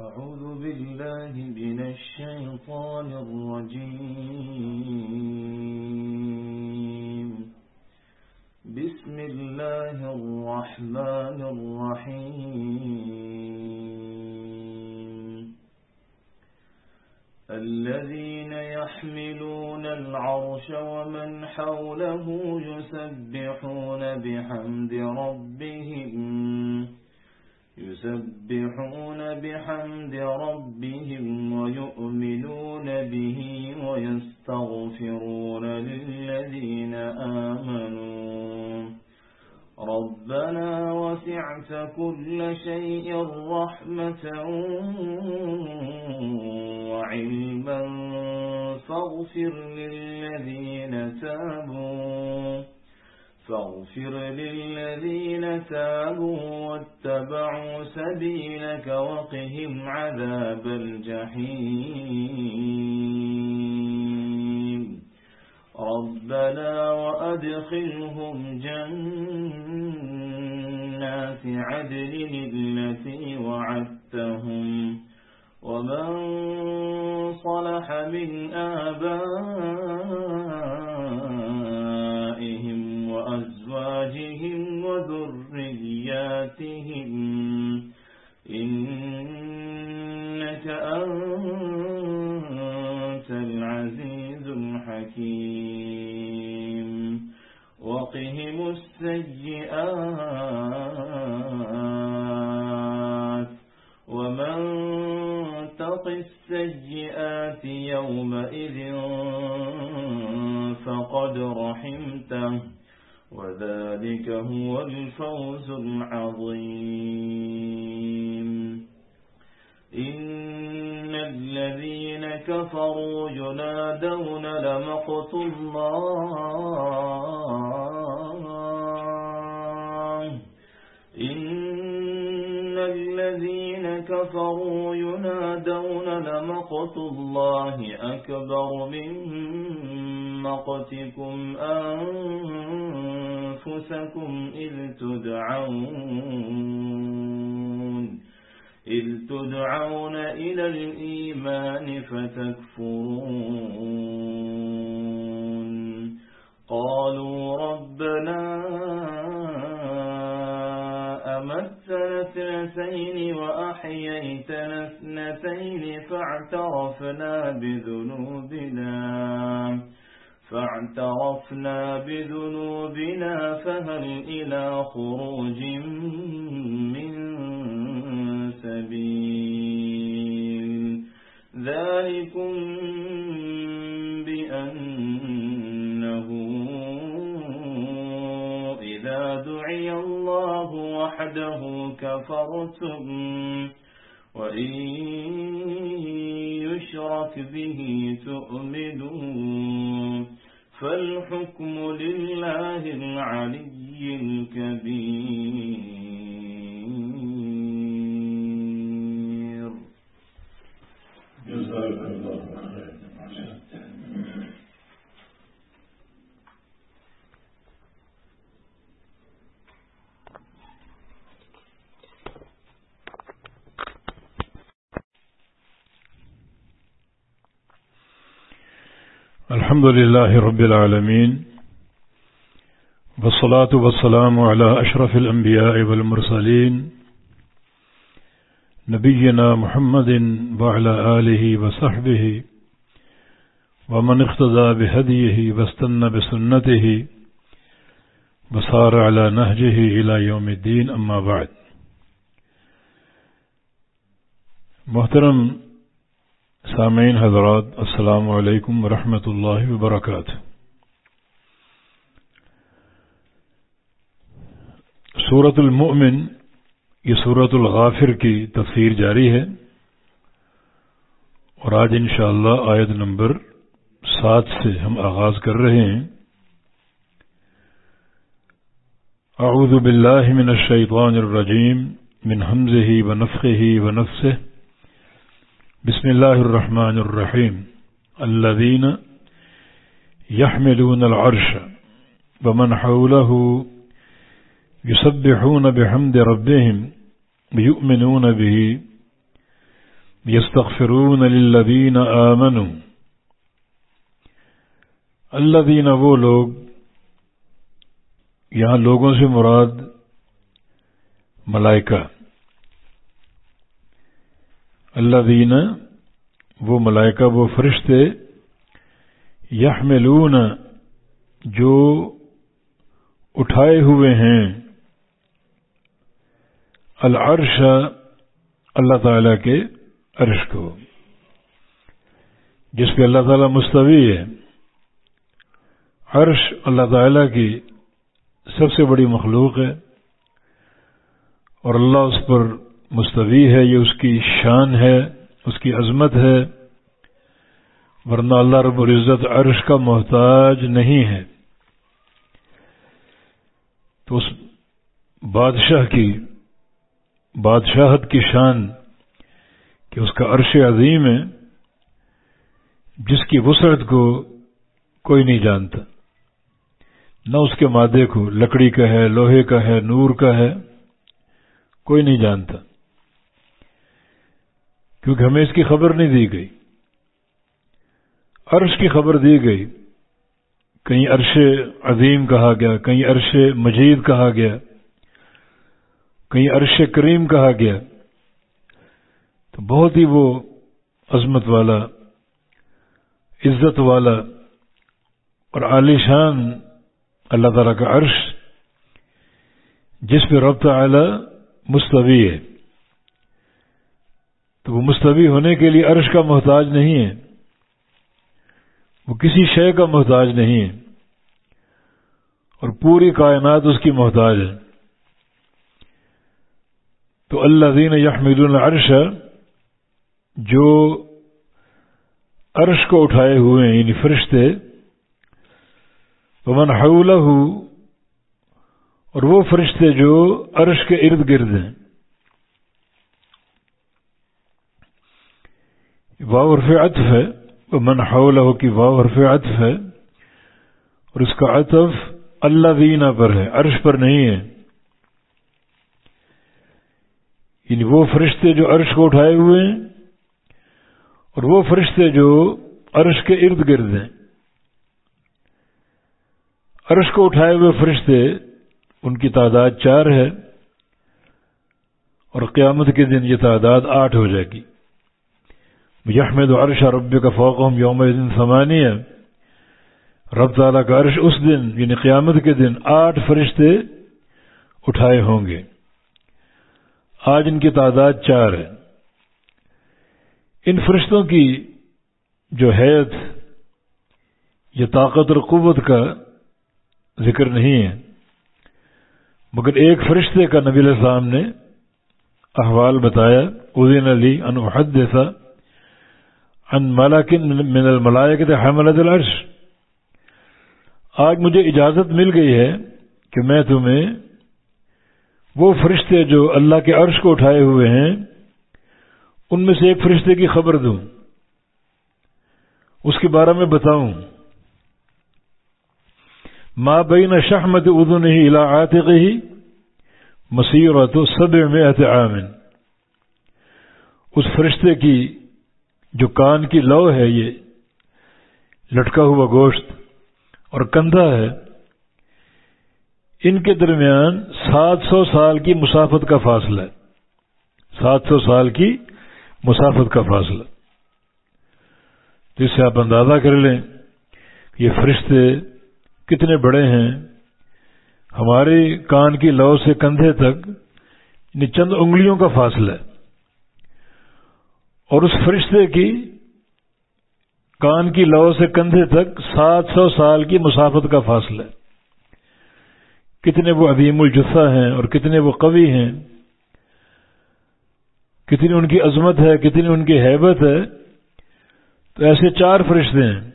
أعوذ بالله من الشيطان الرجيم. بسم الله الرحمن الرحيم. الذين يحملون العرش ومن حوله يسبحون بحمد ربهم. يسبحون بحمد ربهم ويؤمنون به ويستغفرون للذين آمنوا. ربنا وسعت كل شيء رحمة وعلما فاغفر للذين تابوا. فاغفر للذين تابوا واتبعوا سبيلك وقهم عذاب الجحيم. ربنا وأدخلهم جنات عدل التي وعدتهم ومن صلح من آبائهم وأزواجهم وذرياتهم ينادون لمقت الله إن الذين كفروا ينادون لمقت الله أكبر من مقتكم أنفسكم إذ تدعون إذ تدعون إلى الإيمان فتكفرون فاعترفنا بذنوبنا. فاعترفنا بذنوبنا فهل إلى خروج من سبيل. ذلكم بأنه إذا دعي الله وحده كفرتم. وإن يشرك به تؤمنون فالحكم لله العلي الكبير. جزاك الله خيرا الحمد لله رب العالمين والصلاة والسلام على أشرف الأنبياء والمرسلين نبينا محمد وعلى آله وصحبه ومن اقتدى بهديه واستنى بسنته وصار على نهجه إلى يوم الدين أما بعد محترم سامعین، حضرات، السلام علیکم ورحمۃ اللہ وبرکاتہ۔ سورت المؤمن، یہ سورت الغافر کی تفسیر جاری ہے اور آج انشاءاللہ اللہ آیت نمبر سات سے ہم آغاز کر رہے ہیں۔ اعوذ باللہ من الشیطان الرجیم، من حمزه ونفخه ونفسه بسم الله الرحمن الرحيم الذين يحملون العرش ومن حوله يسبحون بحمد ربهم ويؤمنون به یستغفرون للذین آمنوا الذین وہ لوگ یہاں لوگوں سے مراد ملائکہ اللہ دینا وہ ملائکہ، وہ فرشتے یحملون جو اٹھائے ہوئے ہیں۔ العرش، اللہ تعالی کے عرش کو، جس پہ اللہ تعالی مستوی ہے۔ عرش اللہ تعالی کی سب سے بڑی مخلوق ہے اور اللہ اس پر مستوی ہے، یہ اس کی شان ہے، اس کی عظمت ہے، ورنہ اللہ رب العزت عرش کا محتاج نہیں ہے۔ تو اس بادشاہ کی، بادشاہت کی شان کہ اس کا عرش عظیم ہے، جس کی وسعت کو کوئی نہیں جانتا۔ نہ اس کے مادے کو لکڑی کا ہے، لوہے کا ہے، نور کا ہے، کوئی نہیں جانتا۔ کیونکہ ہمیں اس کی خبر نہیں دی گئی۔ عرش کی خبر دی گئی۔ کہیں عرش عظیم کہا گیا، کہیں عرش مجید کہا گیا، کہیں عرش کریم کہا گیا۔ تو بہت ہی وہ عظمت والا، عزت والا اور عالی شان اللہ تعالی کا عرش، جس پہ رب تعالی مستوی ہے۔ تو وہ مستوی ہونے کے لیے عرش کا محتاج نہیں ہے۔ وہ کسی شے کا محتاج نہیں ہے۔ اور پوری کائنات اس کی محتاج ہے۔ تو اللہ دین یحمد العرش جو عرش کو اٹھائے ہوئے ہیں یعنی فرشتے، ومن حولہ اور وہ فرشتے جو عرش کے ارد گرد ہیں۔ واو حرف عطف ہے من حولہ کی واو حرف عطف ہے، اور اس کا عطف اللہ دینا پر ہے، عرش پر نہیں ہے۔ یعنی وہ فرشتے جو عرش کو اٹھائے ہوئے ہیں، اور وہ فرشتے جو عرش کے ارد گرد ہیں۔ عرش کو اٹھائے ہوئے فرشتے، ان کی تعداد چار ہے، اور قیامت کے دن یہ تعداد آٹھ ہو جائے گی۔ یحمد عرش رب کا فوقم یوم دن سمانی ہے رب تعالیٰ کا عرش اس دن یعنی قیامت کے دن آٹھ فرشتے اٹھائے ہوں گے۔ آج ان کی تعداد چار ہے۔ ان فرشتوں کی جو حیت یہ طاقت اور قوت کا ذکر نہیں ہے، مگر ایک فرشتے کا نبی السلام نے احوال بتایا ادین علی انحد جیسا ان ملاکن من الملائکت حملت العرش۔ آج مجھے اجازت مل گئی ہے کہ میں تمہیں وہ فرشتے جو اللہ کے عرش کو اٹھائے ہوئے ہیں، ان میں سے ایک فرشتے کی خبر دوں۔ اس کے بارے میں بتاؤں۔ ماں بین شہمت ادو نہیں علاقات ہی مسیح تو سب میں عامن اس فرشتے کی جو کان کی لو ہے یہ، لٹکا ہوا گوشت اور کندھا ہے، ان کے درمیان سات سو سال کی مسافت کا فاصلہ ہے۔ سات سو سال کی مسافت کا فاصلہ۔ جس سے آپ اندازہ کر لیں یہ فرشتے کتنے بڑے ہیں۔ ہمارے کان کی لو سے کندھے تک یعنی چند انگلیوں کا فاصلہ ہے۔ اور اس فرشتے کی کان کی لو سے کندھے تک سات سو سال کی مسافت کا فاصلہ ہے۔ کتنے وہ عظیم الجسہ ہیں اور کتنے وہ قوی ہیں۔ کتنی ان کی عظمت ہے، کتنی ان کی حیبت ہے۔ تو ایسے چار فرشتے ہیں،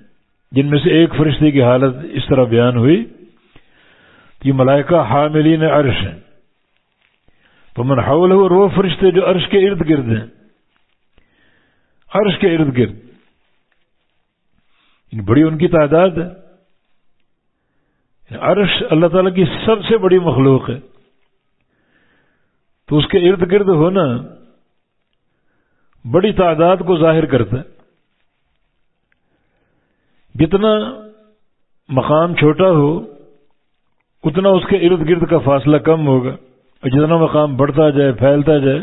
جن میں سے ایک فرشتے کی حالت اس طرح بیان ہوئی۔ کہ ملائکہ حاملین عرش ہیں۔ تو من حول اور وہ فرشتے جو عرش کے ارد گرد ہیں۔ عرش کے ارد گرد۔ یعنی بڑی ان کی تعداد ہے۔ یعنی عرش اللہ تعالی کی سب سے بڑی مخلوق ہے۔ تو اس کے ارد گرد ہونا بڑی تعداد کو ظاہر کرتا ہے۔ جتنا مقام چھوٹا ہو، اتنا اس کے ارد گرد کا فاصلہ کم ہوگا۔ اور جتنا مقام بڑھتا جائے، پھیلتا جائے،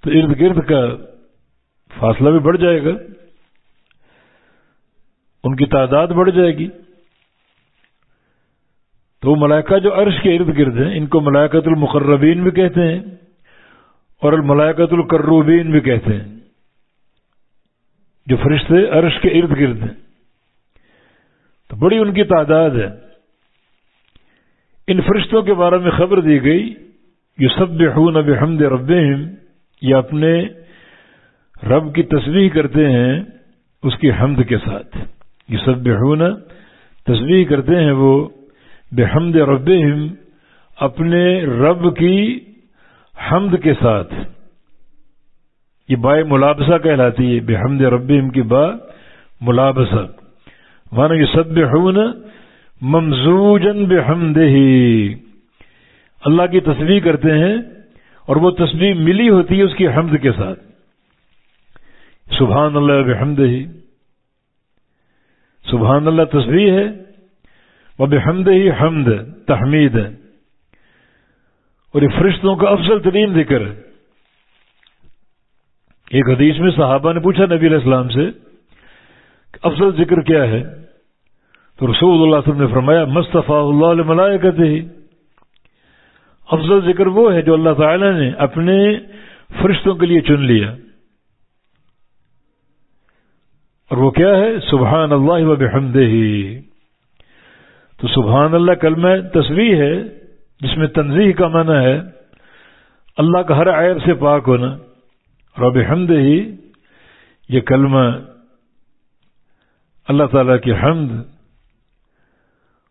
تو ارد گرد کا فاصلہ بھی بڑھ جائے گا۔ ان کی تعداد بڑھ جائے گی۔ تو ملائکہ جو عرش کے ارد گرد ہیں، ان کو ملائکت المقربین بھی کہتے ہیں اور الملائکت القروبین بھی کہتے ہیں۔ جو فرشتے عرش کے ارد گرد ہیں۔ تو بڑی ان کی تعداد ہے۔ ان فرشتوں کے بارے میں خبر دی گئی یہ سب بحون اب حمد رب یہ اپنے رب کی تصویر کرتے ہیں اس کی حمد کے ساتھ۔ یہ سب بحون تصویر کرتے ہیں وہ۔ بحمد رب اپنے رب کی حمد کے ساتھ۔ یہ بائے ملابسہ کہلاتی ہے، بحمد رب کی با ملابسہ۔ مانا یہ سب بحون ممزوجن بحمد ہی اللہ کی تصویر کرتے ہیں اور وہ تصویر ملی ہوتی ہے اس کی حمد کے ساتھ۔ سبحان اللہ بحمد ہی سبحان اللہ تصویر ہے۔ وہ بحمد ہی حمد، تحمید۔ ہے اور یہ فرشتوں کا افضل ترین ذکر ہے۔ ایک حدیث میں صحابہ نے پوچھا نبی علیہ السلام سے افضل ذکر کیا ہے؟ تو رسول اللہ علیہ وسلم نے فرمایا، مصطفیٰ اللہ علیہ ملائے کہتے ہی افضل ذکر وہ ہے جو اللہ تعالی نے اپنے فرشتوں کے لیے چن لیا۔ اور وہ کیا ہے؟ سبحان اللہ و تو سبحان اللہ کلمہ تصویر ہے، جس میں تنظیح کا معنی ہے، اللہ کا ہر عیب سے پاک ہونا. اور بحمد ہی یہ کلمہ اللہ تعالی کی حمد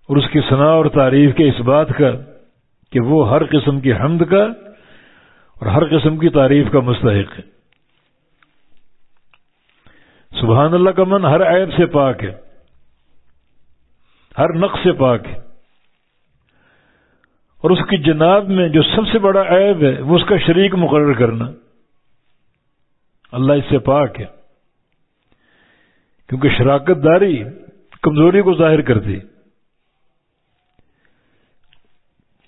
اور اس کی صنع اور تعریف کے اس بات کا کہ وہ ہر قسم کی حمد کا اور ہر قسم کی تعریف کا مستحق ہے۔ سبحان اللہ کا من ہر عیب سے پاک ہے۔ ہر نقص سے پاک ہے۔ اور اس کی جناب میں جو سب سے بڑا عیب ہے، وہ اس کا شریک مقرر کرنا۔ اللہ اس سے پاک ہے۔ کیونکہ شراکت داری کمزوری کو ظاہر کرتی۔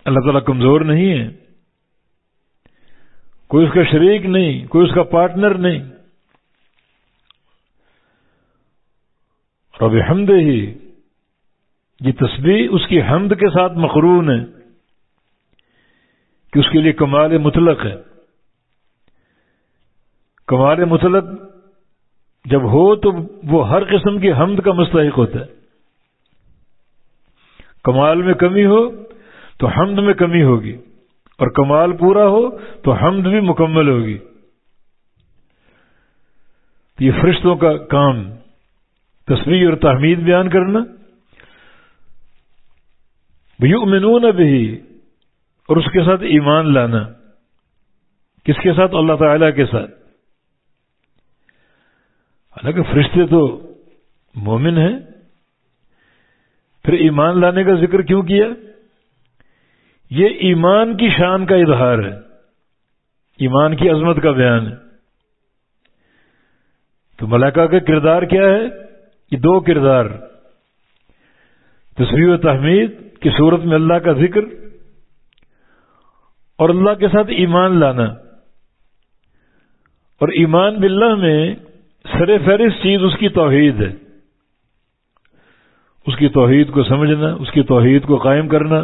اللہ تعالیٰ کمزور نہیں ہے۔ کوئی اس کا شریک نہیں، کوئی اس کا پارٹنر نہیں۔ رب حمد ہی، یہ تصویر اس کی حمد کے ساتھ مقرون ہے کہ اس کے لیے کمال مطلق ہے۔ کمال مطلق جب ہو تو وہ ہر قسم کی حمد کا مستحق ہوتا ہے۔ کمال میں کمی ہو تو حمد میں کمی ہوگی، اور کمال پورا ہو تو حمد بھی مکمل ہوگی۔ یہ فرشتوں کا کام۔ تصویر اور تحمید بیان کرنا۔ یؤمنون بھی اور اس کے ساتھ ایمان لانا۔ کس کے ساتھ؟ اللہ تعالی کے ساتھ۔ حالانکہ فرشتے تو مومن ہیں۔ پھر ایمان لانے کا ذکر کیوں کیا؟ یہ ایمان کی شان کا اظہار ہے۔ ایمان کی عظمت کا بیان ہے۔ تو ملائکہ کا کردار کیا ہے؟ یہ دو کردار تصویر و تحمید کی صورت میں اللہ کا ذکر اور اللہ کے ساتھ ایمان لانا اور ایمان باللہ میں سر فہرست چیز اس کی توحید ہے۔ اس کی توحید کو سمجھنا، اس کی توحید کو قائم کرنا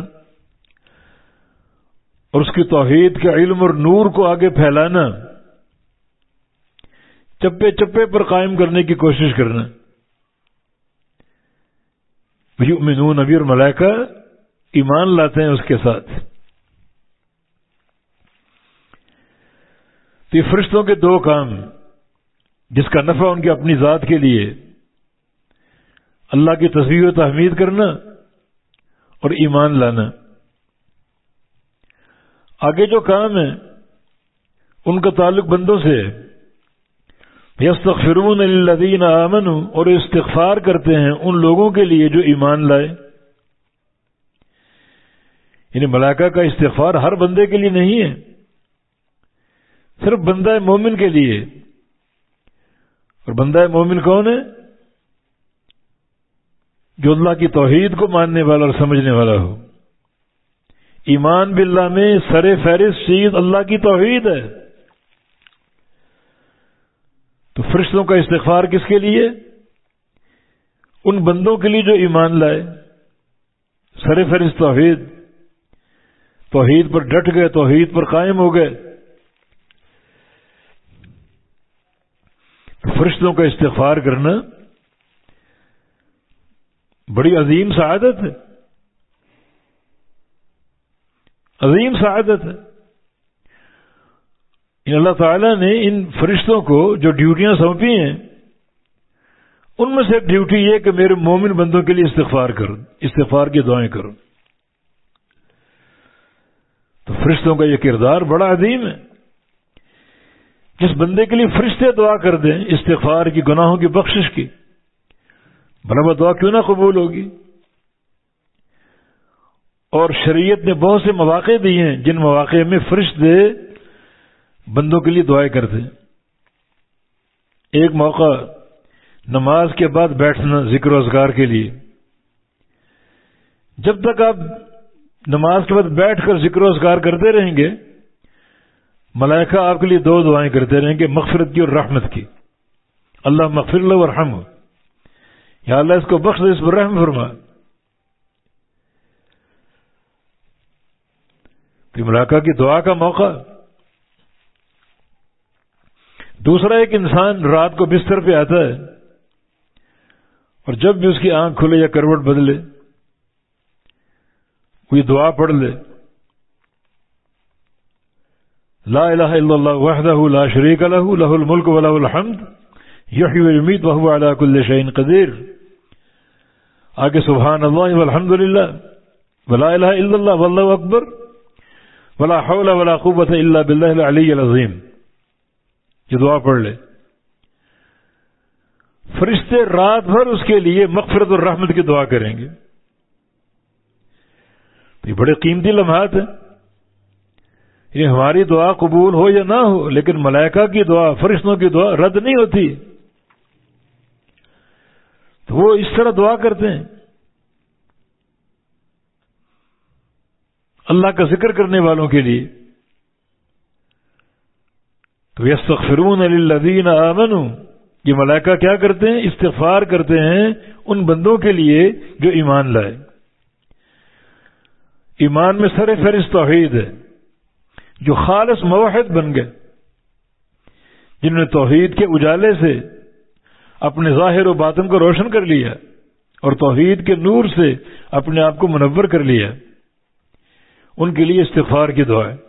اور اس کی توحید کے علم اور نور کو آگے پھیلانا، چپے چپے پر قائم کرنے کی کوشش کرنا۔ یؤمنون نبی اور ملائکہ ایمان لاتے ہیں اس کے ساتھ۔ تو یہ فرشتوں کے دو کام، جس کا نفع ان کی اپنی ذات کے لیے، اللہ کی تصویر و تحمید کرنا اور ایمان لانا۔ آگے جو کام ہے، ان کا تعلق بندوں سے یستغفرون للذین آمنوا اور استغفار کرتے ہیں ان لوگوں کے لیے جو ایمان لائے۔ یعنی ملائکہ کا استغفار ہر بندے کے لیے نہیں ہے۔ صرف بندہ مومن کے لیے۔ اور بندہ مومن کون ہے؟ جو اللہ کی توحید کو ماننے والا اور سمجھنے والا ہو۔ ایمان باللہ میں سر فہرست چیز اللہ کی توحید ہے۔ تو فرشتوں کا استغفار کس کے لیے؟ ان بندوں کے لیے جو ایمان لائے۔ سر فہرست توحید۔ توحید پر ڈٹ گئے، توحید پر قائم ہو گئے۔ فرشتوں کا استغفار کرنا بڑی عظیم سعادت ہے۔ عظیم سعادت ہے۔ یعنی اللہ تعالیٰ نے ان فرشتوں کو جو ڈیوٹیاں سونپی ہیں، ان میں سے ایک ڈیوٹی یہ کہ میرے مومن بندوں کے لیے استغفار کرو، استغفار کی دعائیں کرو۔ تو فرشتوں کا یہ کردار بڑا عظیم ہے۔ جس بندے کے لیے فرشتے دعا کر دیں، استغفار کی، گناہوں کی بخشش کی، بھلا دعا کیوں نہ قبول ہوگی؟ اور شریعت نے بہت سے مواقع دیے ہیں، جن مواقع میں فرشتے بندوں کے لیے دعائیں کرتے ایک موقع نماز کے بعد بیٹھنا ذکر و اذکار کے لیے۔ جب تک آپ نماز کے بعد بیٹھ کر ذکر و اذکار کرتے رہیں گے، ملائکہ آپ کے لیے دو دعائیں کرتے رہیں گے، مغفرت کی اور رحمت کی۔ اللہ مغفر اللہ اور یا اللہ اس کو بخش اس پر رحم فرما۔ تو ملاقہ کی دعا کا موقع دوسرا ایک انسان رات کو بستر پہ آتا ہے اور جب بھی اس کی آنکھ کھلے یا کروٹ بدلے کوئی دعا پڑھ لے۔ لا الہ الا اللہ وحدہ لا شریک له له الملک وله الحمد، یحیی و یمیت وهو على كل شيء قدیر۔ آگے سبحان اللہ والحمد للہ ولا الہ الا اللہ، واللہ اکبر۔ ولا حول ولا قوت الا باللہ العلی العظیم۔ یہ دعا پڑھ لے۔ فرشتے رات بھر اس کے لیے مغفرت اور رحمت کی دعا کریں گے۔ یہ بڑے قیمتی لمحات ہیں۔ یہ ہماری دعا قبول ہو یا نہ ہو، لیکن ملائکہ کی دعا، فرشتوں کی دعا رد نہیں ہوتی۔ تو وہ اس طرح دعا کرتے ہیں۔ اللہ کا ذکر کرنے والوں کے لیے۔ تو یس فرون علی یہ ملائکہ کیا کرتے ہیں؟ استغفار کرتے ہیں ان بندوں کے لیے جو ایمان لائے۔ ایمان میں سر فہرست توحید ہے، جو خالص موحد بن گئے، جنہوں نے توحید کے اجالے سے اپنے ظاہر و باطن کو روشن کر لیا اور توحید کے نور سے اپنے آپ کو منور کر لیا۔ ان کے لیے استغفار کی دعا ہے۔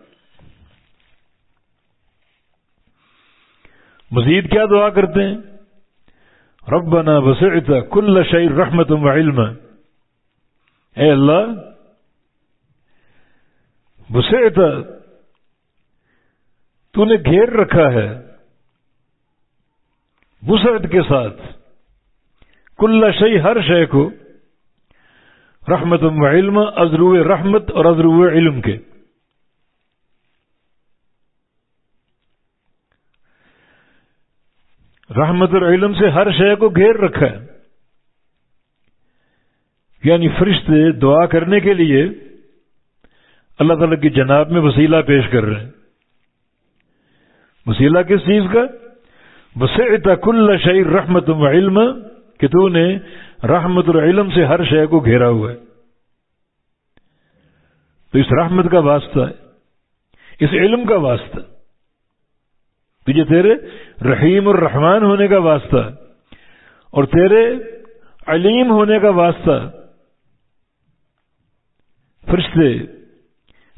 مزید کیا دعا کرتے ہیں؟ ربنا وسعت کل شعر رحمت و علم۔ اے اللہ، وسعت تو نے گھیر رکھا ہے وسعت کے ساتھ۔ کل شعی ہر شے کو رحمت و علم ازرو رحمت اور ازرو علم کے۔ رحمت اور علم سے ہر شے کو گھیر رکھا ہے۔ یعنی فرشتے دعا کرنے کے لیے اللہ تعالی کی جناب میں وسیلہ پیش کر رہے ہیں۔ وسیلہ کس چیز کا؟ وسعت کل شعر رحمت و علم، کہ تو نے رحمت اور علم سے ہر شے کو گھیرا ہوا ہے۔ تو اس رحمت کا واسطہ ہے، اس علم کا واسطہ تجھے تیرے رحیم اور رحمان ہونے کا واسطہ اور تیرے علیم ہونے کا واسطہ فرشتے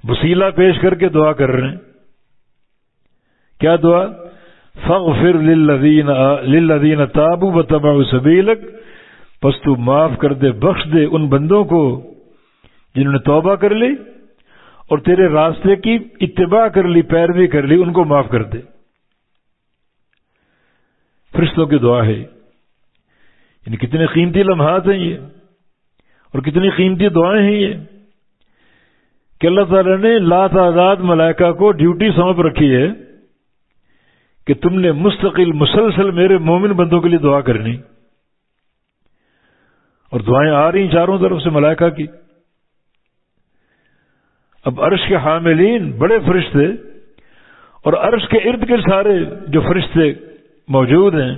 وسیلہ پیش کر کے دعا کر رہے ہیں۔ کیا دعا؟ فغفر للذین تابو و تبا سبیلک، پس تو معاف کر دے، بخش دے ان بندوں کو جنہوں نے توبہ کر لی اور تیرے راستے کی اتباع کر لی، پیروی کر لی، ان کو معاف کر دے۔ فرشتوں کی دعا ہے۔ یعنی کتنے قیمتی لمحات ہیں یہ۔ اور کتنی قیمتی دعائیں ہیں یہ۔ کہ اللہ تعالی نے لا تعداد ملائکہ کو ڈیوٹی سونپ رکھی ہے کہ تم نے مستقل مسلسل میرے مومن بندوں کے لیے دعا کرنی۔ اور دعائیں آ رہی چاروں طرف سے ملائکہ کی۔ اب عرش کے حاملین بڑے فرشتے اور عرش کے ارد گرد سارے جو فرشتے موجود ہیں۔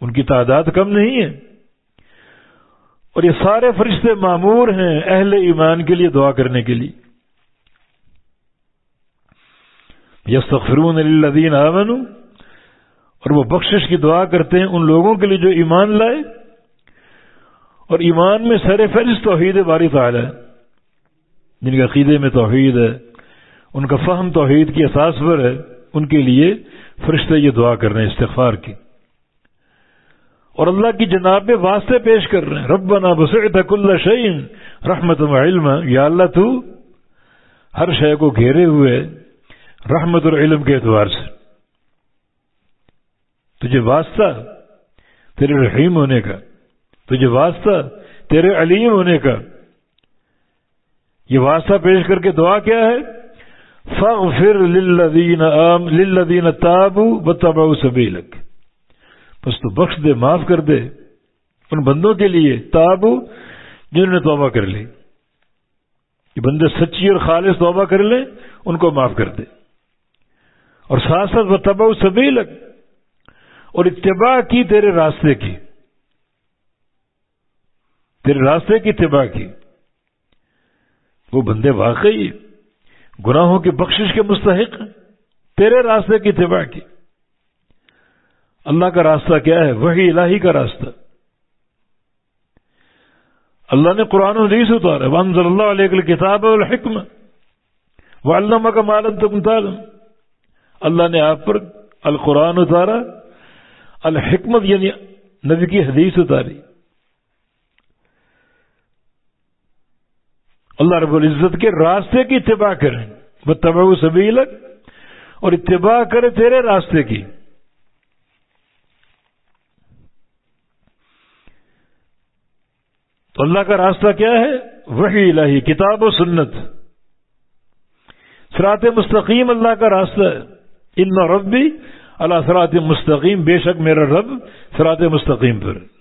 ان کی تعداد کم نہیں ہے۔ اور یہ سارے فرشتے معمور ہیں اہل ایمان کے لیے دعا کرنے کے لیے۔ یستغفرون للذین آمنوا، اور وہ بخشش کی دعا کرتے ہیں ان لوگوں کے لیے جو ایمان لائے۔ اور ایمان میں سر فہرست توحید باری تعالی ہے جن کے عقیدے میں توحید ہے، ان کا فہم توحید کی اساس پر ہے، ان کے لیے فرشتے یہ دعا کر رہے ہیں استغفار کی۔ اور اللہ کی جناب میں واسطے پیش کر رہے ہیں۔ ربنا بسعت کل شعین رحمت و علم یا اللہ تو ہر شے کو گھیرے ہوئے رحمت اور علم کے اعتبار سے۔ تجھے واسطہ تیرے رحیم ہونے کا، تجھے واسطہ تیرے علیم ہونے کا۔ یہ واسطہ پیش کر کے دعا کیا ہے؟ فغفر للذین آم للذین تابو بتبعوا سبیلک۔ بس تو بخش دے، معاف کر دے۔ ان بندوں کے لیے تابو جنہوں نے توبہ کر لی۔ یہ بندے سچی اور خالص توبہ کر لیں، ان کو معاف کر دے۔ اور ساتھ ساتھ بتبا سبیلک۔ اور اتباع کی تیرے راستے کی۔ تیرے راستے کی اتباع کی۔ وہ بندے واقعی گناہوں کی بخشش کے مستحق تیرے راستے کی اتباع کی۔ اللہ کا راستہ کیا ہے؟ وہی الہی کا راستہ۔ اللہ نے قرآن و حدیث اتارا وانزل اللہ علیہ کتاب الحکم وہ علامہ کا مالن تم تعلم۔ اللہ نے آپ پر القرآن اتارا، الحکمت یعنی نبی کی حدیث اتاری۔ اللہ رب العزت کے راستے کی اتباع کریں۔ وہ تبا سبیلک اور اتباع کرے تیرے راستے کی۔ تو اللہ کا راستہ کیا ہے؟ وہی الہی، کتاب و سنت۔ سرات مستقیم اللہ کا راستہ ہے۔ ان ربی اللہ سرات مستقیم، بے شک میرا رب سرات مستقیم پر۔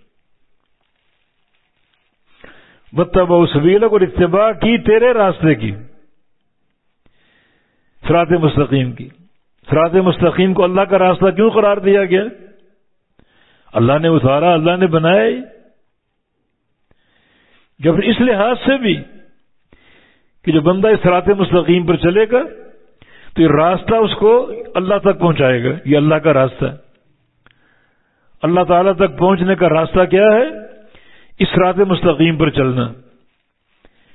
بتب سبیلک اور اتباع کی تیرے راستے کی۔ سرات مستقیم کی۔ سرات مستقیم کو اللہ کا راستہ کیوں قرار دیا گیا؟ اللہ نے اتارا اللہ نے بنایا جب اس لحاظ سے بھی کہ جو بندہ اس سرات مستقیم پر چلے گا، تو یہ راستہ اس کو اللہ تک پہنچائے گا۔ یہ اللہ کا راستہ۔ ہے اللہ تعالی تک پہنچنے کا راستہ کیا ہے؟ اس رات مستقیم پر چلنا،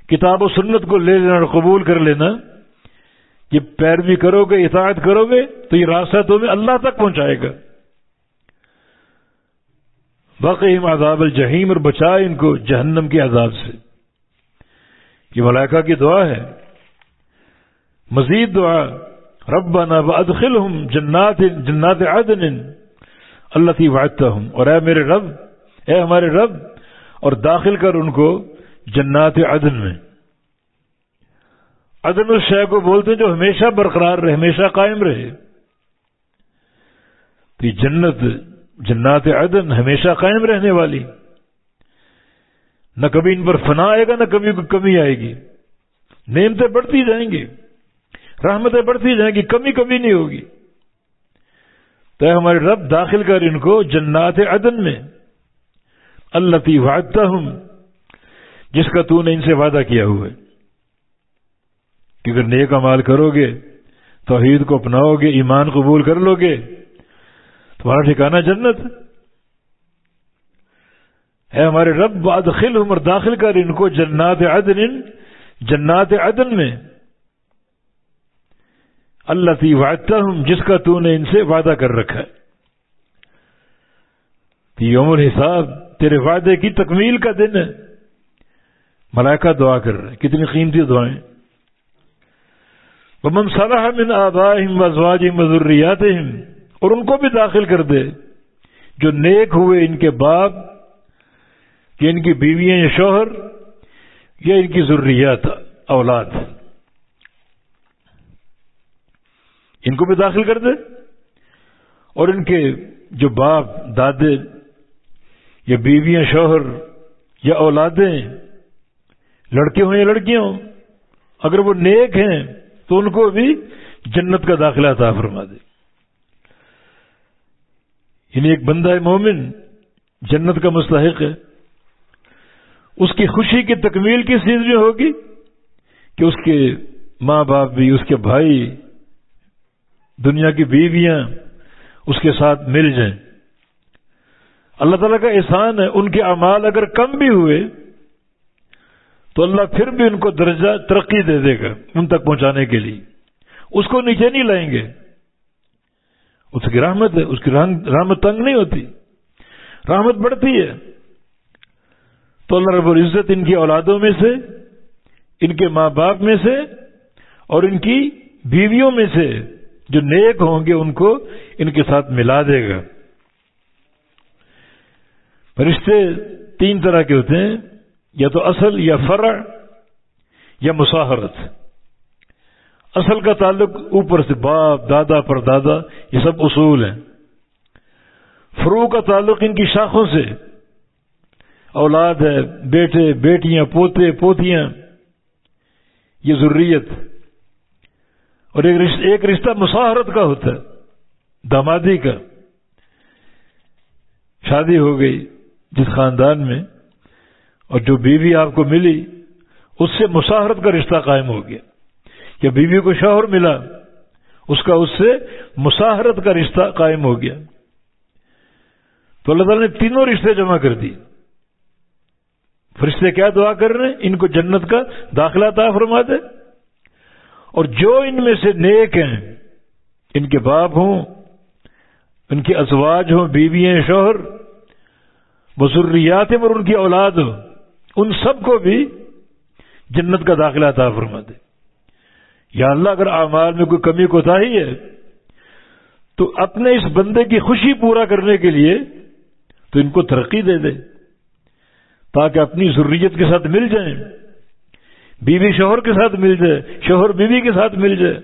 کتاب و سنت کو لے لینا اور قبول کر لینا، یہ پیروی کرو گے، اطاعت کرو گے، تو یہ راستہ تمہیں اللہ تک پہنچائے گا۔ باقی عذاب الجحیم اور بچائے ان کو جہنم کے عذاب سے۔ یہ ملائکہ کی دعا ہے۔ مزید دعا، ربنا وادخلهم جنات جنات عدن التي وعدتهم اور اے میرے رب، اے ہمارے رب اور داخل کر ان کو جنات عدن میں۔ عدن اس شے کو بولتے ہیں جو ہمیشہ برقرار رہے، ہمیشہ قائم رہے۔ تو جنت، جنات عدن ہمیشہ قائم رہنے والی۔ نہ کبھی ان پر فنا آئے گا، نہ کبھی کوئی کمی آئے گی۔ نعمتیں بڑھتی جائیں گی، رحمتیں بڑھتی جائیں گی، کمی کمی نہیں ہوگی۔ تو ہمارے رب، داخل کر ان کو جنات عدن میں۔ اللہ تی وعدتا ہوں جس کا تو نے ان سے وعدہ کیا ہوا ہے۔ کہ اگر نیک امال کرو گے، توحید کو اپناؤ گے، ایمان قبول کر لو گے، تمہارا ٹھکانا جنت ہے۔ ہمارے رب، ادخل اور داخل کر ان کو جنات عدن جنات عدن میں۔ اللہ تی وعدتا ہوں جس کا تو نے ان سے وعدہ کر رکھا ہے۔ یوم الحساب تیرے وعدے کی تکمیل کا دن ہے۔ ملائکہ دعا کر رہے ہیں۔ کتنی قیمتی دعائیں۔ ومن صلاح من آبائهم وازواجهم وذریاتهم اور ان کو بھی داخل کر دے۔ جو نیک ہوئے ان کے باپ، یا ان کی بیویاں یا شوہر، یا ان کی ضروریات اولاد۔ ان کو بھی داخل کر دے۔ اور ان کے جو باپ، دادے یا بیویاں شوہر یا اولادیں لڑکے ہوں یا لڑکیاں ہوں، اگر وہ نیک ہیں تو ان کو بھی جنت کا داخلہ عطا فرما دے۔ یعنی ایک بندہ مومن، جنت کا مستحق ہے۔ اس کی خوشی کی تکمیل کس چیز میں ہوگی؟ کہ اس کے ماں باپ بھی، اس کے بھائی، دنیا کی بیویاں اس کے ساتھ مل جائیں۔ اللہ تعالیٰ کا احسان ہے، ان کے اعمال اگر کم بھی ہوئے، تو اللہ پھر بھی ان کو درجہ ترقی دے دے گا ان تک پہنچانے کے لیے۔ اس کو نیچے نہیں لائیں گے۔ اس کی رحمت ہے، اس کی رحمت تنگ نہیں ہوتی۔ رحمت بڑھتی ہے۔ تو اللہ رب العزت ان کی اولادوں میں سے، ان کے ماں باپ میں سے، اور ان کی بیویوں میں سے جو نیک ہوں گے، ان کو ان کے ساتھ ملا دے گا۔ رشتے تین طرح کے ہوتے ہیں، یا تو اصل یا فرع یا مساحرت اصل کا تعلق اوپر سے باپ، دادا پر دادا یہ سب اصول ہیں۔ فرو کا تعلق ان کی شاخوں سے۔ اولاد ہے، بیٹے، بیٹیاں، پوتے، پوتیاں۔ یہ ضروریت اور ایک رشتہ ایک رشتہ مساحرت کا ہوتا ہے، دامادی کا۔ شادی ہو گئی جس خاندان میں اور جو بیوی آپ کو ملی، اس سے مساحرت کا رشتہ قائم ہو گیا۔ یا بیوی کو شوہر ملا، اس کا اس سے مساحرت کا رشتہ قائم ہو گیا۔ تو اللہ تعالیٰ نے تینوں رشتے جمع کر دی فرشتے کیا دعا کر رہے ہیں؟ ان کو جنت کا داخلہ طا فرما دے۔ اور جو ان میں سے نیک ہیں، ان کے باپ ہوں، ان کے ازواج ہوں، بیوی شوہر مسریات ہیں اور ان کی اولاد، ان سب کو بھی جنت کا داخلہ عطا فرما دے یا اللہ، اگر اعمال میں کوئی کمی کوتا ہی ہے، تو اپنے اس بندے کی خوشی پورا کرنے کے لیے تو ان کو ترقی دے دے، تاکہ اپنی ضروریت کے ساتھ مل جائیں، بیوی شوہر کے ساتھ مل جائے، شوہر بیوی کے ساتھ مل جائے،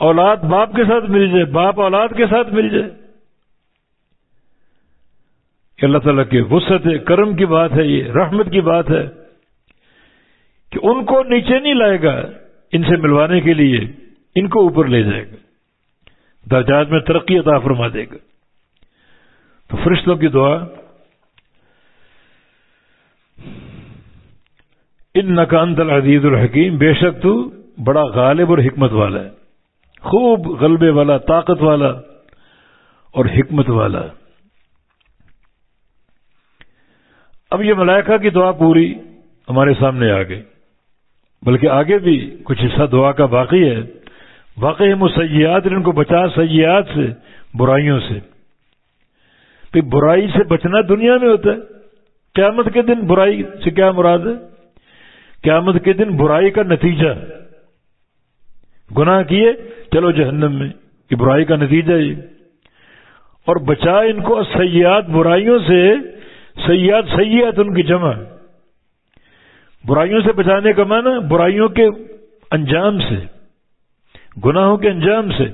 اولاد باپ کے ساتھ مل جائے، باپ اولاد کے ساتھ مل جائے۔ کہ اللہ تعالیٰ کے وسط کرم کی بات ہے یہ، رحمت کی بات ہے کہ ان کو نیچے نہیں لائے گا، ان سے ملوانے کے لیے ان کو اوپر لے جائے گا۔ درجات میں ترقی عطا فرما دے گا۔ تو فرشتوں کی دعا ان نکانت العزیز الحکیم، بے شک تو بڑا غالب اور حکمت والا ہے۔ خوب غلبے والا، طاقت والا اور حکمت والا۔ اب یہ ملائکہ کی دعا پوری ہمارے سامنے آ گئی۔ بلکہ آگے بھی کچھ حصہ دعا کا باقی ہے۔ واقعی مسیات ان کو بچا، سیاحت سے، برائیوں سے۔ برائی سے بچنا دنیا میں ہوتا ہے۔ قیامت کے دن برائی سے کیا مراد ہے؟ قیامت کے دن برائی کا نتیجہ۔ گناہ کیے، چلو جہنم میں۔ یہ برائی کا نتیجہ یہ اور بچا ان کو سیاحت برائیوں سے سیاحت سیاحت ان کی جمع۔ برائیوں سے بچانے کا معنی برائیوں کے انجام سے، گناہوں کے انجام سے۔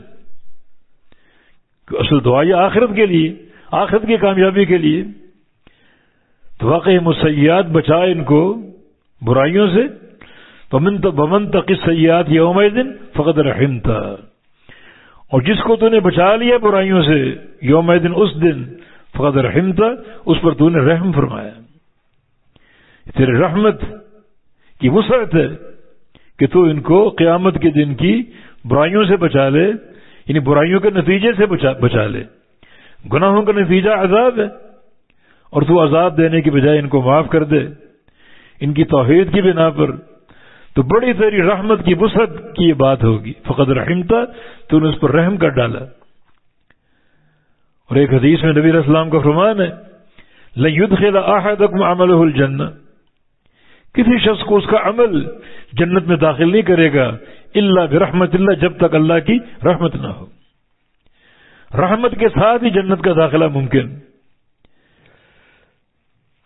اصل دعائی آخرت کے لیے، آخرت کی کامیابی کے لیے۔ تو واقعی مسیات بچائے ان کو برائیوں سے۔ بمن تو بمن تک سیاحت یوم دن فقط رحم تھا اور جس کو تو نے بچا لیا برائیوں سے یوم دن اس دن فقط رحم تھا اس پر تو نے رحم فرمایا۔ تیرے رحمت کی وسعت ہے کہ تو ان کو قیامت کے دن کی برائیوں سے بچا لے یعنی برائیوں کے نتیجے سے بچا لے۔ گناہوں کا نتیجہ عذاب ہے، اور تو عذاب دینے کی بجائے ان کو معاف کر دے۔ ان کی توحید کی بنا پر تو بڑی تیری رحمت کی وسعت کی یہ بات ہوگی۔ فقط رحمتا تو نے اس پر رحم کر ڈالا۔ اور ایک حدیث میں نبی اسلام کا فرمان ہے لد خلا آحدم عمل الجن کسی شخص کو اس کا عمل جنت میں داخل نہیں کرے گا اللہ برحمت اللہ، جب تک اللہ کی رحمت نہ ہو۔ رحمت کے ساتھ ہی جنت کا داخلہ ممکن۔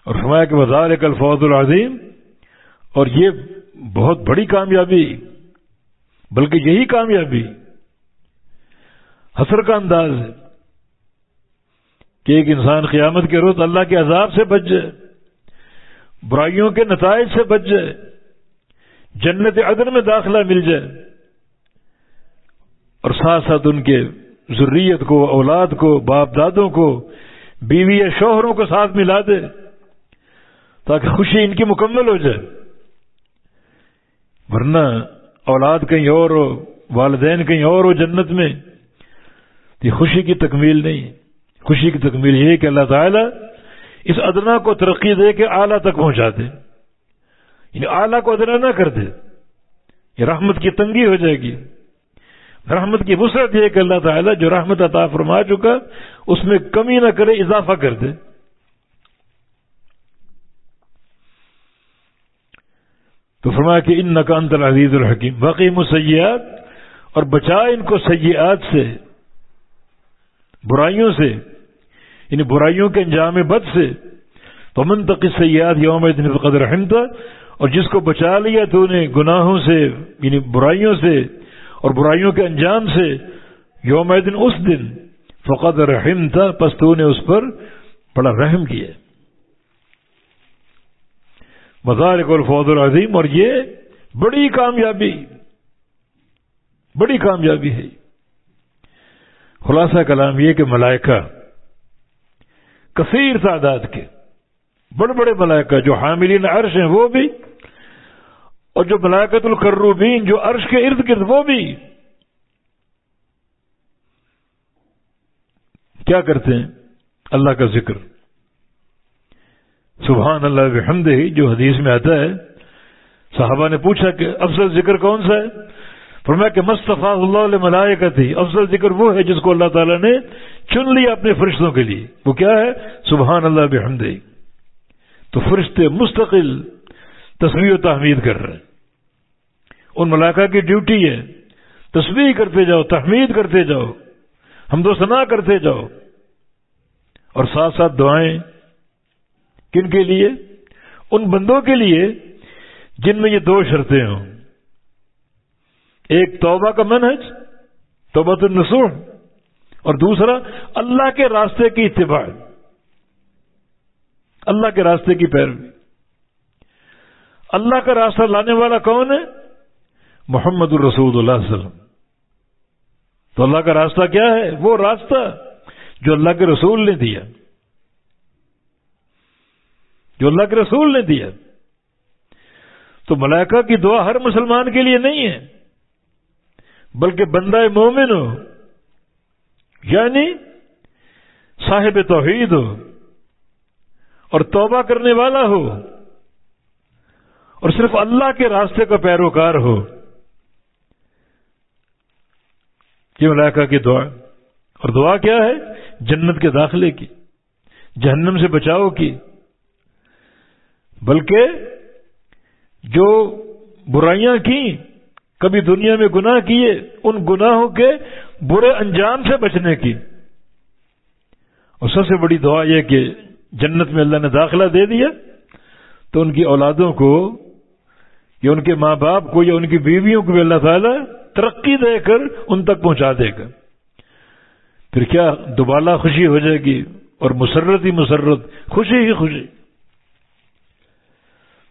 اور فرمایا کہ وزار ایک الفوظ العظیم اور یہ بہت بڑی کامیابی، بلکہ یہی کامیابی حسر کا انداز ہے۔ کہ ایک انسان قیامت کے روز اللہ کے عذاب سے بچ جائے، برائیوں کے نتائج سے بچ جائے، جنت عدن میں داخلہ مل جائے، اور ساتھ ساتھ ان کے ضروریت کو، اولاد کو، باپ دادوں کو، بیوی یا شوہروں کو ساتھ ملا دے، تاکہ خوشی ان کی مکمل ہو جائے۔ ورنہ اولاد کہیں اور ہو، والدین کہیں اور ہو جنت میں، یہ خوشی کی تکمیل نہیں۔ خوشی کی تکمیل یہ کہ اللہ تعالیٰ اس ادنا کو ترقی دے کے اعلیٰ تک پہنچا دے یعنی اعلیٰ کو ادنا نہ کر دے۔ یہ رحمت کی تنگی ہو جائے گی۔ رحمت کی وسعت یہ کہ اللہ تعالیٰ جو رحمت عطا فرما چکا، اس میں کمی نہ کرے، اضافہ کر دے۔ تو فرمایا کہ ان نقان عزیز الحکیم۔ باقی مسیات اور بچا ان کو سیاحت سے، برائیوں سے۔ یعنی برائیوں کے انجام بد سے۔ تو منتق سیاحت یوم دن قدر تھا اور جس کو بچا لیا تو نے گناہوں سے یعنی برائیوں سے اور برائیوں کے انجام سے یوم دن اس دن فقد رحم تھا پس تو نے اس پر بڑا رحم کیا۔ مزارق الفوز العظیم اور یہ بڑی کامیابی بڑی کامیابی ہے۔ خلاصہ کلام یہ کہ ملائکہ کثیر تعداد کے بڑے بڑے ملائکہ جو حاملین عرش ہیں وہ بھی اور جو ملائکت القروبین جو عرش کے ارد گرد وہ بھی کیا کرتے ہیں؟ اللہ کا ذکر۔ سبحان اللہ بحمد ہی جو حدیث میں آتا ہے، صحابہ نے پوچھا کہ افضل ذکر کون سا ہے؟ فرمایا کہ مصطفیٰ اللہ علیہ ملائکہ تھی افضل ذکر وہ ہے جس کو اللہ تعالیٰ نے چن لیا اپنے فرشتوں کے لیے۔ وہ کیا ہے؟ سبحان اللہ بحمد تو فرشتے مستقل تصویر و تحمید کر رہے ہیں۔ ان ملائکہ کی ڈیوٹی ہے۔ تصویر کرتے جاؤ، تحمید کرتے جاؤ۔ ہم دو سنا کرتے جاؤ۔ اور ساتھ ساتھ دعائیں کن کے لیے؟ ان بندوں کے لیے جن میں یہ دو شرطیں ہوں۔ ایک توبہ کا منحج توبہ النسوح اور دوسرا، اللہ کے راستے کی اتباع۔ اللہ کے راستے کی پیروی۔ اللہ کا راستہ لانے والا کون ہے؟ محمد الرسول اللہ علیہ وسلم۔ تو اللہ کا راستہ کیا ہے؟ وہ راستہ جو اللہ کے رسول نے دیا۔ جو اللہ کے رسول نے دیا۔ تو ملائکہ کی دعا ہر مسلمان کے لیے نہیں ہے۔ بلکہ بندہ مومن ہو یعنی صاحب توحید ہو، اور توبہ کرنے والا ہو، اور صرف اللہ کے راستے کا پیروکار ہو۔ یہ ملائکہ کی دعا۔ اور دعا کیا ہے؟ جنت کے داخلے کی، جہنم سے بچاؤ کی۔ بلکہ جو برائیاں کی کبھی دنیا میں گناہ کیے ان گناہوں کے برے انجام سے بچنے کی۔ اور سب سے بڑی دعا یہ کہ جنت میں اللہ نے داخلہ دے دیا تو ان کی اولادوں کو یا ان کے ماں باپ کو یا ان کی بیویوں کو بھی اللہ تعالیٰ ترقی دے کر ان تک پہنچا دے گا۔ پھر کیا دوبارہ خوشی ہو جائے گی اور مسرت ہی مسرت، خوشی ہی خوشی۔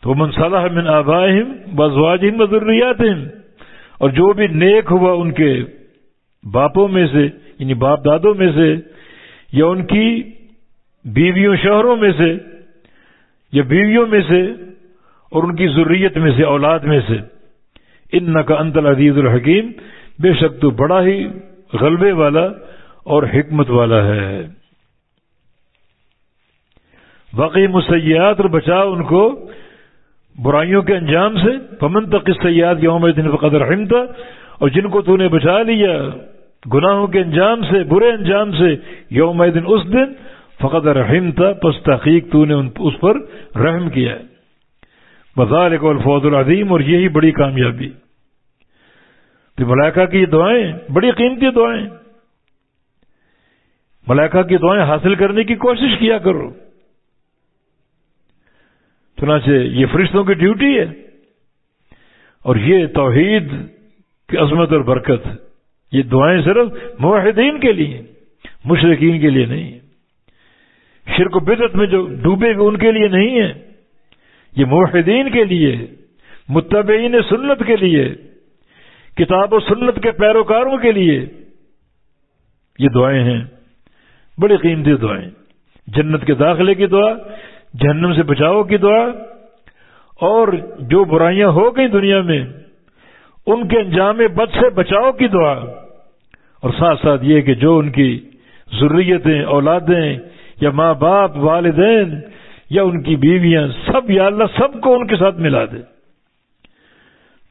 تو من صلاح من آبائہم بزواجہم وذریاتہم اور جو بھی نیک ہوا ان کے باپوں میں سے یعنی باپ دادوں میں سے، یا ان کی بیویوں شہروں میں سے، یا بیویوں میں سے، اور ان کی ضروریت میں سے، اولاد میں سے ان کا انتل عزیز الحکیم، بے شک تو بڑا ہی غلبے والا اور حکمت والا ہے۔ باقی مسیات اور بچاؤ ان کو برائیوں کے انجام سے پمن تک سیاد یوم دن قدر تھا اور جن کو تو نے بچا لیا گناہوں کے انجام سے، برے انجام سے یوم دن اس دن فقط رحم تھا پس تحقیق تو نے اس پر رحم کیا۔ بازار ایک الفوز العظیم اور یہی بڑی کامیابی۔ تو ملائکہ کی دعائیں، بڑی قیمتی دعائیں۔ ملائکہ کی دعائیں حاصل کرنے کی کوشش کیا کرو۔ چنانچہ یہ فرشتوں کی ڈیوٹی ہے اور یہ توحید کی عظمت اور برکت، یہ دعائیں صرف معاہدین کے لیے مشرقین کے لیے نہیں شرک و بدت میں جو ڈوبے ہوئے ان کے لیے نہیں ہے یہ موحدین کے لیے، متبعین سنت کے لیے، کتاب و سنت کے پیروکاروں کے لیے یہ دعائیں ہیں۔ بڑی قیمتی دعائیں۔ جنت کے داخلے کی دعا جہنم سے بچاؤ کی دعا اور جو برائیاں ہو گئی دنیا میں، ان کے انجام بد سے بچاؤ کی دعا۔ اور ساتھ ساتھ یہ کہ جو ان کی ضروریتیں اولادیں یا ماں باپ، والدین یا ان کی بیویاں، سب یا اللہ سب کو ان کے ساتھ ملا دے۔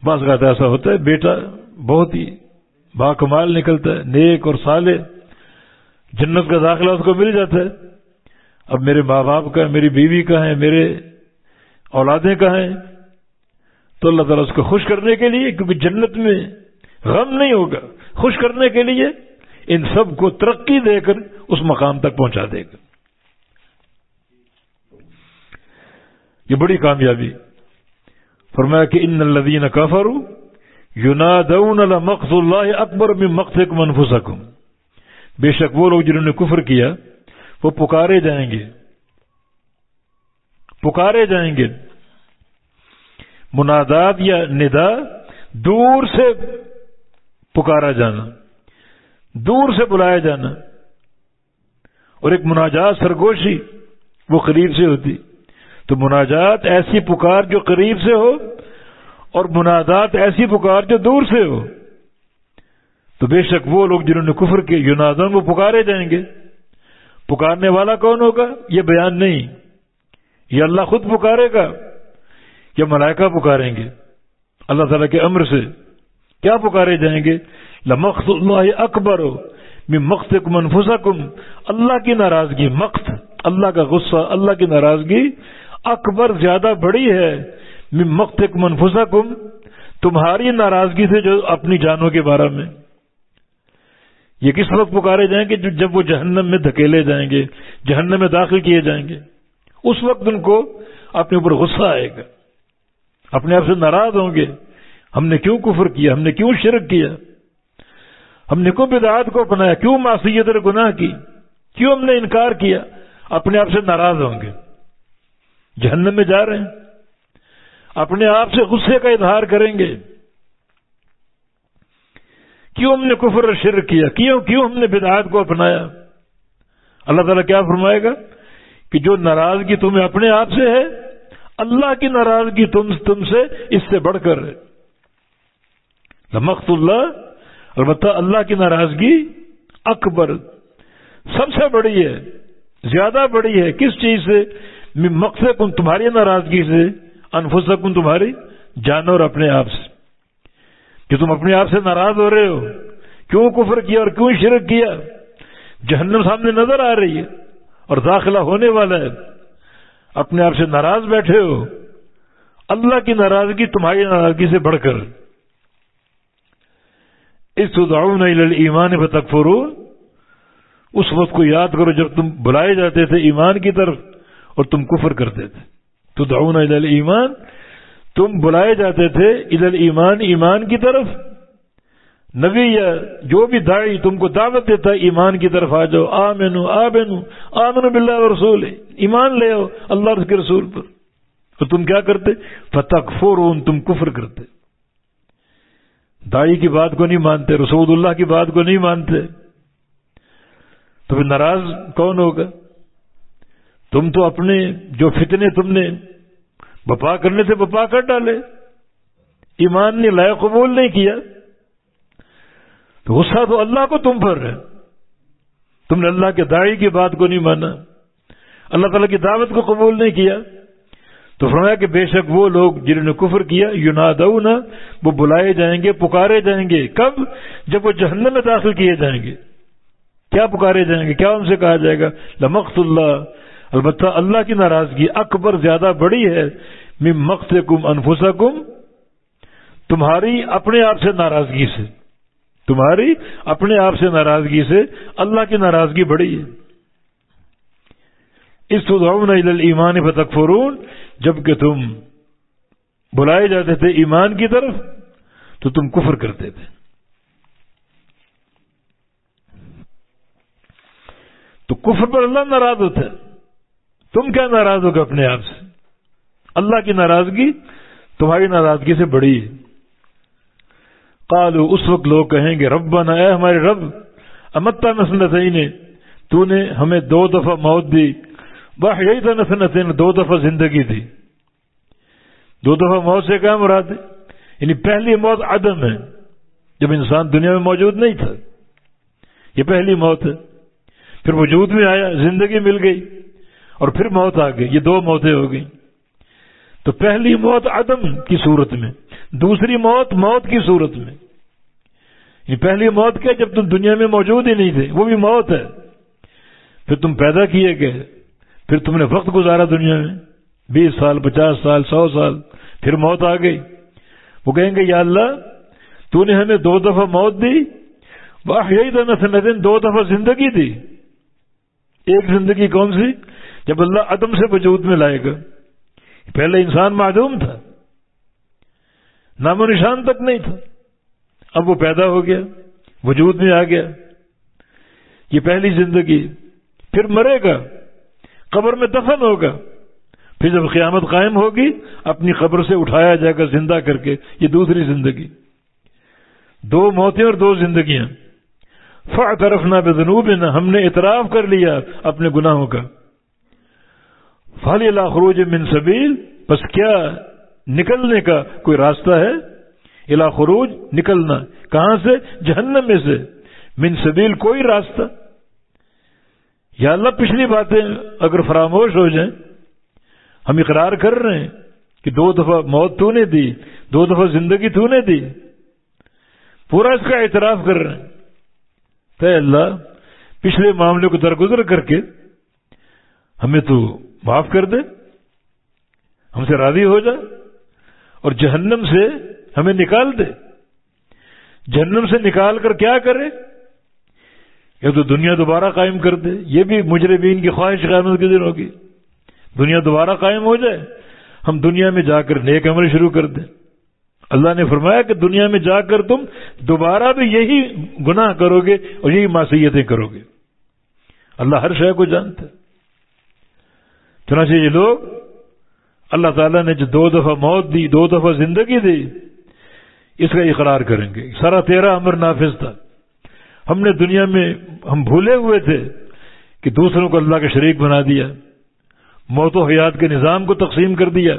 بعض کا ایسا ہوتا ہے، بیٹا بہت ہی باکمال نکلتا ہے، نیک اور سالے جنت کا داخلہ اس کو مل جاتا ہے۔ اب میرے ماں باپ کا میری بیوی کا ہے، میرے اولادیں کا ہیں۔ تو اللہ تعالیٰ اس کو خوش کرنے کے لیے، کیونکہ جنت میں غم نہیں ہوگا، خوش کرنے کے لیے ان سب کو ترقی دے کر اس مقام تک پہنچا دے گا۔ یہ بڑی کامیابی۔ فرمایا کہ ان الدین کافر یونادون مقص اللہ اکبر میں مقصد منفسکم بے شک وہ لوگ جنہوں نے کفر کیا وہ پکارے جائیں گے۔ پکارے جائیں گے۔ منادات یا ندا، دور سے پکارا جانا، دور سے بلایا جانا۔ اور ایک مناجات سرگوشی وہ قریب سے ہوتی۔ تو مناجات ایسی پکار جو قریب سے ہو اور منادات ایسی پکار جو دور سے ہو۔ تو بے شک وہ لوگ جنہوں نے کفر کے یونادن وہ پکارے جائیں گے۔ پکارنے والا کون ہوگا؟ یہ بیان نہیں۔ یہ اللہ خود پکارے گا۔ یا ملائکہ پکاریں گے۔ اللہ تعالیٰ کے امر سے۔ کیا پکارے جائیں گے؟ لمخت اللہ اکبر ہو میں مخت منفوسا کم اللہ کی ناراضگی مخت اللہ کا غصہ، اللہ کی ناراضگی اکبر زیادہ بڑی ہے۔ میں مخت منفوسا کم تمہاری ناراضگی سے جو اپنی جانوں کے بارے میں۔ یہ کس وقت پکارے جائیں گے جب وہ جہنم میں دھکیلے جائیں گے، جہنم میں داخل کیے جائیں گے؟ اس وقت ان کو اپنے اوپر غصہ آئے گا۔ اپنے آپ سے ناراض ہوں گے۔ ہم نے کیوں کفر کیا؟ ہم نے کیوں شرک کیا؟ ہم نے کیوں بدعات کو اپنایا؟ کیوں معصیت اور گناہ کی؟ کیوں ہم نے انکار کیا؟ اپنے آپ سے ناراض ہوں گے۔ جہنم میں جا رہے ہیں۔ اپنے آپ سے غصے کا اظہار کریں گے۔ کیوں ہم نے کفر اور شرک کیا؟ کیوں کیوں ہم نے بدعات کو اپنایا؟ اللہ تعالیٰ کیا فرمائے گا؟ کہ جو ناراضگی تمہیں اپنے آپ سے ہے، اللہ کی ناراضگی تم تم سے اس سے بڑھ کر ہے۔ مخت اللہ البتہ اللہ کی ناراضگی اکبر۔ سب سے بڑی ہے، زیادہ بڑی ہے کس چیز سے؟ مقصد تمہاری ناراضگی سے انفس کن تمہاری جانور اپنے آپ سے۔ کہ تم اپنے آپ سے ناراض ہو رہے ہو؟ کیوں کفر کیا اور کیوں شرک کیا؟ جہنم سامنے نظر آ رہی ہے اور داخلہ ہونے والا ہے۔ اپنے آپ سے ناراض بیٹھے ہو۔ اللہ کی ناراضگی تمہاری ناراضگی سے بڑھ کر۔ اس ایمان بتکفرون اس وقت کو یاد کرو جب تم بلائے جاتے تھے ایمان کی طرف اور تم کفر کرتے تھے۔ تو دعون ایمان تم بلائے جاتے تھے ادھر ایمان ایمان کی طرف۔ نبی یا جو بھی دائی تم کو دعوت دیتا ہے، ایمان کی طرف آ جاؤ۔ آ مینو آ بینو آمن بلّہ رسول ایمان لے آؤ اللہ کے رسول پر۔ تو تم کیا کرتے؟ فتح فور تم کفر کرتے۔ دائی کی بات کو نہیں مانتے، رسول اللہ کی بات کو نہیں مانتے۔ تو پھر ناراض کون ہوگا؟ تم تو اپنے جو فتنے تم نے بپا کرنے سے بپا کر ڈالے۔ ایمان نے لائق قبول نہیں کیا۔ تو غصہ تو اللہ کو تم پر ہے۔ تم نے اللہ کے دائی کی بات کو نہیں مانا۔ اللہ تعالیٰ کی دعوت کو قبول نہیں کیا۔ تو فرمایا کہ بے شک وہ لوگ جنہوں نے کفر کیا یونادونا وہ بلائے جائیں گے، پکارے جائیں گے۔ کب؟ جب وہ جہنم میں داخل کیے جائیں گے۔ کیا پکارے جائیں گے؟ کیا ان سے کہا جائے گا؟ لمخت اللہ البتہ اللہ کی ناراضگی اکبر زیادہ بڑی ہے مم مقت کم انفسا تمہاری اپنے آپ سے ناراضگی سے۔ تمہاری اپنے آپ سے ناراضگی سے اللہ کی ناراضگی بڑی ہے۔ اس ایمان فتق فرون جبکہ تم بلائے جاتے تھے ایمان کی طرف، تو تم کفر کرتے تھے۔ تو کفر پر اللہ ناراض ہوتا ہے۔ تم کیا ناراض ہوگا اپنے آپ سے؟ اللہ کی ناراضگی تمہاری ناراضگی سے بڑی ہے۔ قالو اس وقت لوگ کہیں گے رب اے ہمارے رب امتا نسل نے تو نے ہمیں دو دفعہ موت دی واہ یہی تھا نسل دو دفعہ زندگی دی۔ دو دفعہ موت سے کیا مراد ہے؟ یعنی پہلی موت عدم ہے، جب انسان دنیا میں موجود نہیں تھا۔ یہ پہلی موت ہے۔ پھر وجود میں آیا، زندگی مل گئی۔ اور پھر موت آ گئی، یہ دو موتیں ہو گئی تو پہلی موت عدم کی صورت میں، دوسری موت موت کی صورت میں۔ یہ پہلی موت کیا، جب تم دنیا میں موجود ہی نہیں تھے، وہ بھی موت ہے۔ پھر تم پیدا کیے گئے، پھر تم نے وقت گزارا دنیا میں، بیس سال، پچاس سال، سو سال، پھر موت آ گئی۔ وہ کہیں گے، یا اللہ، تو نے ہمیں دو دفعہ موت دی واہ یہی تو دو دفعہ زندگی دی۔ ایک زندگی کون سی؟ جب اللہ عدم سے وجود میں لائے گا، پہلے انسان معدوم تھا، نام و نشان تک نہیں تھا۔ اب وہ پیدا ہو گیا، وجود میں آ گیا۔ یہ پہلی زندگی، پھر مرے گا، قبر میں دفن ہوگا، پھر جب قیامت قائم ہوگی، اپنی قبر سے اٹھایا جائے گا زندہ کر کے۔ یہ دوسری زندگی۔ دو موتیں اور دو زندگیاں۔ فا طرف نہ بے ہم نے اعتراف کر لیا اپنے گناہوں کا۔ فالی اللہ خروج من سبیل بس کیا نکلنے کا کوئی راستہ ہے؟ الا خروج نکلنا. کہاں سے؟ جہنم میں سے. من سبیل کوئی راستہ؟ یا اللہ پچھلی باتیں اگر فراموش ہو جائیں، ہم اقرار کر رہے ہیں کہ دو دفعہ موت تو نے دی، دو دفعہ زندگی تو نے دی. پورا اس کا اعتراف کر رہے ہیں. تو اللہ، پچھلے معاملے کو درگزر کر کے ہمیں تو معاف کر دے، ہم سے راضی ہو جائے اور جہنم سے ہمیں نکال دے۔ جہنم سے نکال کر کیا کرے؟ یا تو دنیا دوبارہ قائم کر دے، یہ بھی مجربین کی خواہش قیامت کے دن ہوگی۔ دنیا دوبارہ قائم ہو جائے، ہم دنیا میں جا کر نیک عمل شروع کر دیں۔ اللہ نے فرمایا کہ دنیا میں جا کر تم دوبارہ بھی یہی گناہ کرو گے اور یہی معصیتیں کرو گے۔ اللہ ہر شے کو جانتا ہے۔ چنانچہ یہ لوگ اللہ تعالیٰ نے جو دو دفعہ موت دی، دو دفعہ زندگی دی، اس کا اقرار کریں گے۔ سارا تیرا امر نافذ تھا۔ ہم نے دنیا میں ہم بھولے ہوئے تھے کہ دوسروں کو اللہ کا شریک بنا دیا، موت و حیات کے نظام کو تقسیم کر دیا۔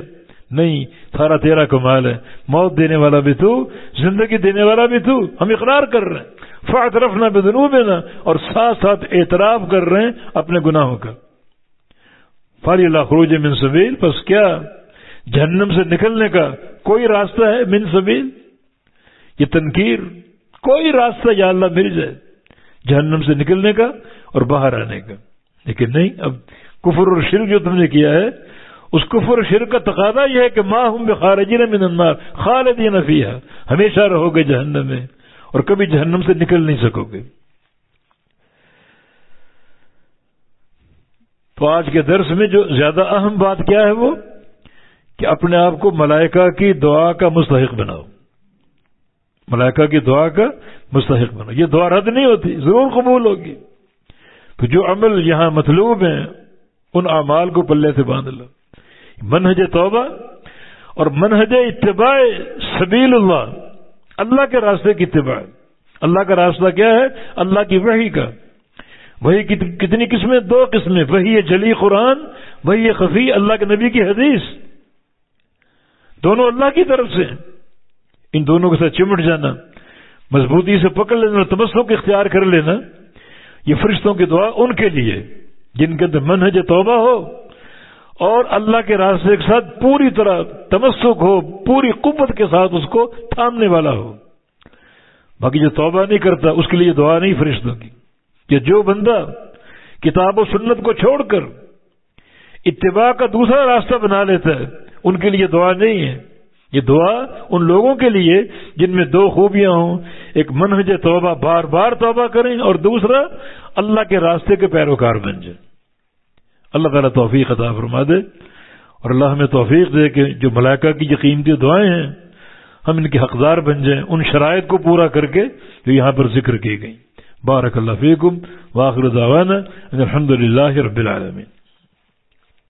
نہیں، سارا تیرا کمال ہے۔ موت دینے والا بھی تو، زندگی دینے والا بھی تو۔ ہم اقرار کر رہے ہیں۔ فاط رفنا بے اور ساتھ ساتھ اعتراف کر رہے ہیں اپنے گناہوں کا۔ فاری اللہ خروج من سبیل پس کیا جہنم سے نکلنے کا کوئی راستہ ہے من سبیل یہ تنقیر کوئی راستہ یا اللہ مل جائے جہنم سے نکلنے کا اور باہر آنے کا۔ لیکن نہیں، اب کفر اور شرک جو تم نے کیا ہے، اس کفر اور شرک کا تقاضا یہ ہے کہ ماں ہم خارجین من النار خالدین فیہا ہمیشہ رہو گے جہنم میں اور کبھی جہنم سے نکل نہیں سکو گے۔ تو آج کے درس میں جو زیادہ اہم بات کیا ہے وہ کہ اپنے آپ کو ملائکہ کی دعا کا مستحق بناؤ۔ ملائکہ کی دعا کا مستحق بناؤ۔ یہ دعا رد نہیں ہوتی، ضرور قبول ہوگی۔ تو جو عمل یہاں مطلوب ہیں، ان اعمال کو پلے سے باندھ لو۔ منہج توبہ اور منہج اتباع سبیل اللہ۔ اللہ کے راستے کی اتباع۔ اللہ کا راستہ کیا ہے؟ اللہ کی وحی کا۔ وہی کتنی قسمیں، دو قسمیں۔ وہی جلی قرآن، وہی خفی اللہ کے نبی کی حدیث۔ دونوں اللہ کی طرف سے۔ ان دونوں کے ساتھ چمٹ جانا، مضبوطی سے پکڑ لینا اور تمسوں کو اختیار کر لینا، یہ فرشتوں کی دعا ان کے لیے، جن کے اندر منہج توبہ ہو۔ اور اللہ کے راستے کے ساتھ پوری طرح تمسک ہو، پوری قوت کے ساتھ اس کو تھامنے والا ہو۔ باقی جو توبہ نہیں کرتا، اس کے لیے دعا نہیں فرشتوں کی۔ کہ جو بندہ کتاب و سنت کو چھوڑ کر اتباع کا دوسرا راستہ بنا لیتا ہے، ان کے لیے دعا نہیں ہے۔ یہ دعا ان لوگوں کے لیے جن میں دو خوبیاں ہوں، ایک منہج توبہ، بار بار توبہ کریں، اور دوسرا اللہ کے راستے کے پیروکار بن جائیں۔ اللہ تعالیٰ توفیق عطا فرما دے، اور اللہ ہمیں توفیق دے کہ جو ملائکہ کی یہ قیمتی دعائیں ہیں، ہم ان کے حقدار بن جائیں، ان شرائط کو پورا کر کے جو یہاں پر ذکر کی گئی بارك الله فيكم وآخر دعوانا أن الحمد لله رب العالمين